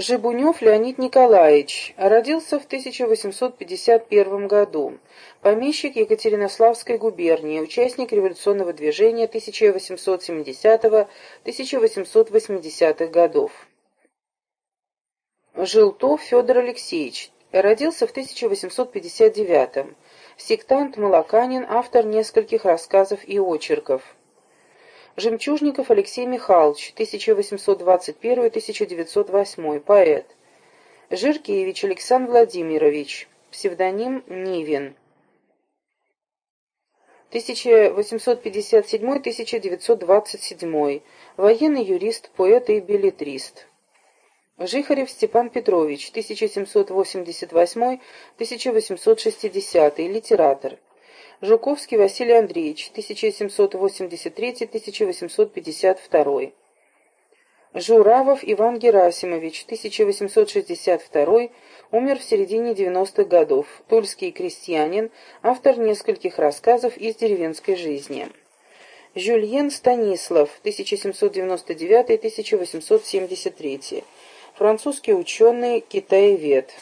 Жибунев Леонид Николаевич родился в 1851 году. Помещик Екатеринославской губернии, участник революционного движения 1870-1880-х годов. Жилтов Федор Алексеевич родился в 1859 Сектант Малаканин, автор нескольких рассказов и очерков. Жемчужников Алексей Михайлович, 1821-1908, поэт. Жиркевич Александр Владимирович, псевдоним Нивин. 1857-1927, военный юрист, поэт и билетрист. Жихарев Степан Петрович, 1788-1860, литератор. Жуковский Василий Андреевич, 1783-1852. Журавов Иван Герасимович, 1862, умер в середине 90-х годов. Тульский крестьянин, автор нескольких рассказов из деревенской жизни. Жюльен Станислав, 1799-1873. Французский ученый, китаевед.